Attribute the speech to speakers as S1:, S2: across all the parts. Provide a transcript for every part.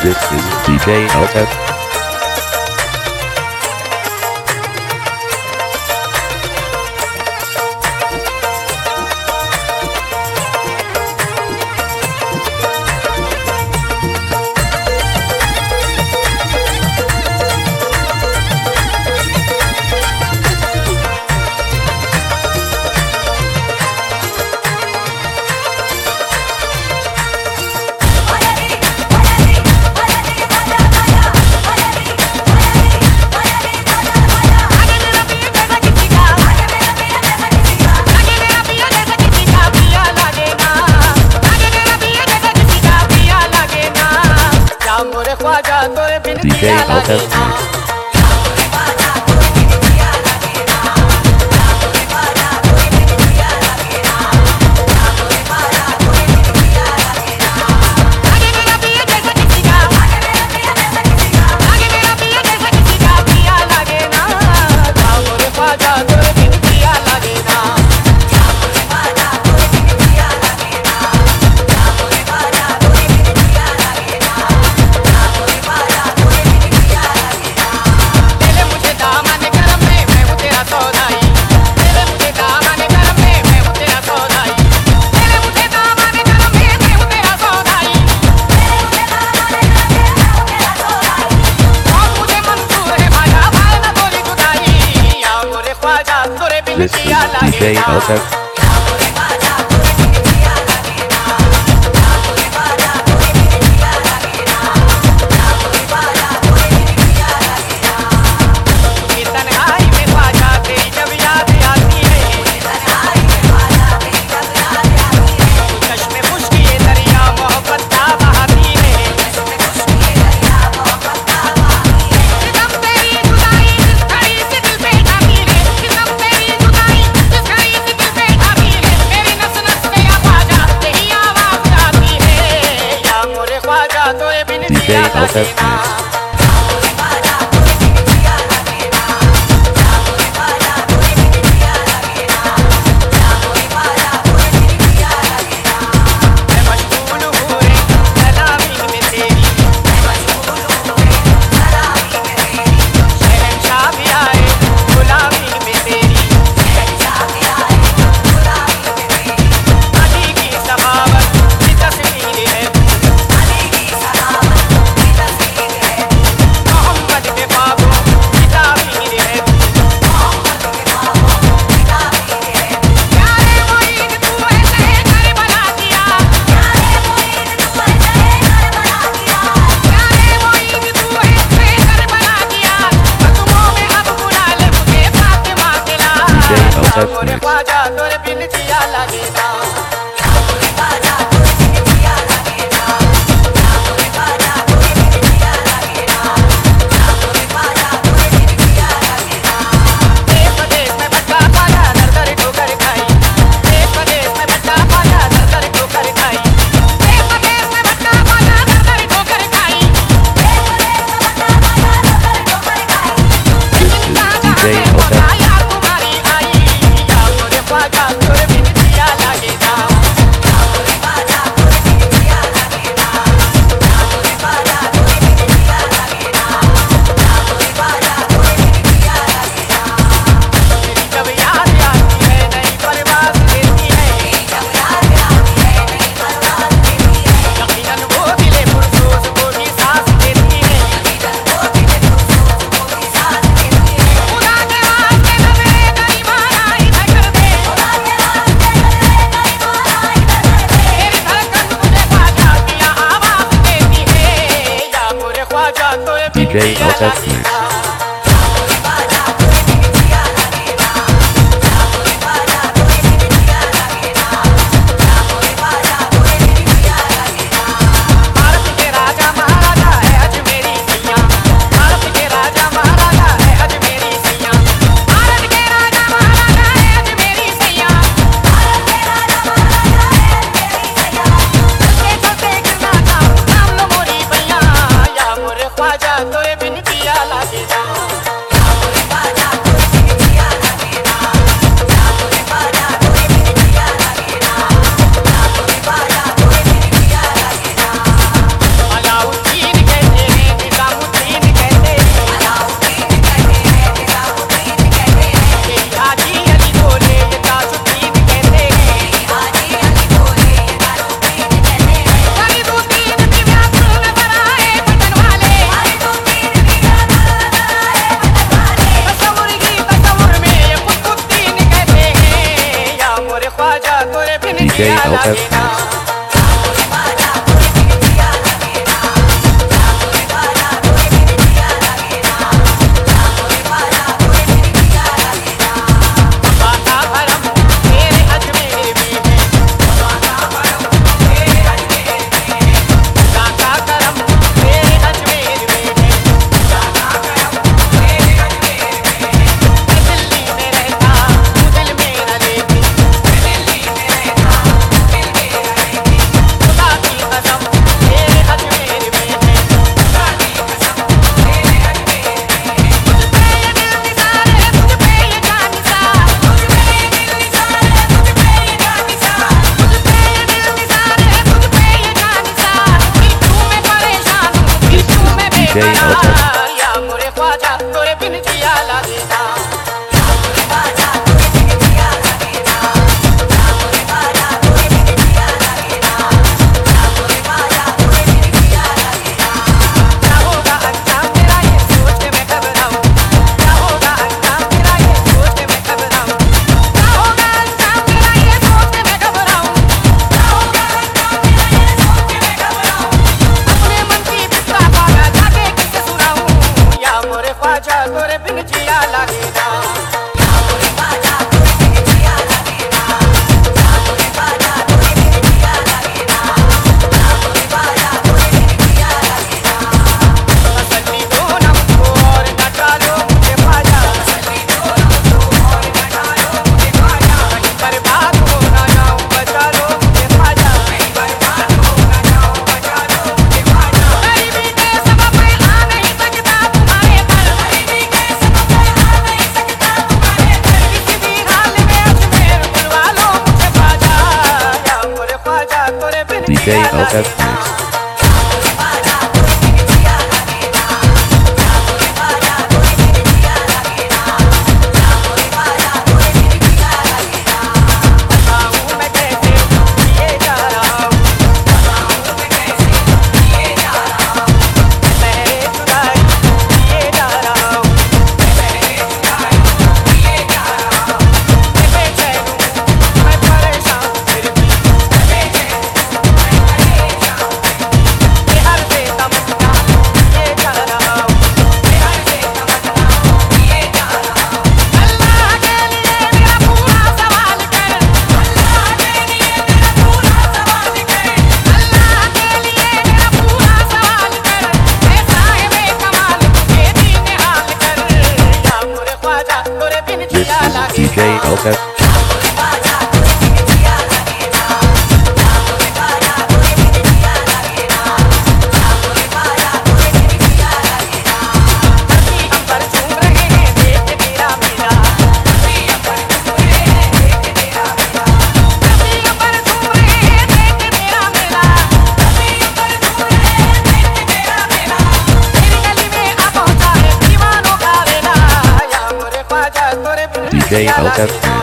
S1: This is DJ LF.
S2: This
S1: is DJ Elbeck.
S2: I got.
S1: Hotel DJ Yeah. J O F M. day. Welcome.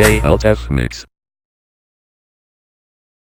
S1: DJ Alt Mix.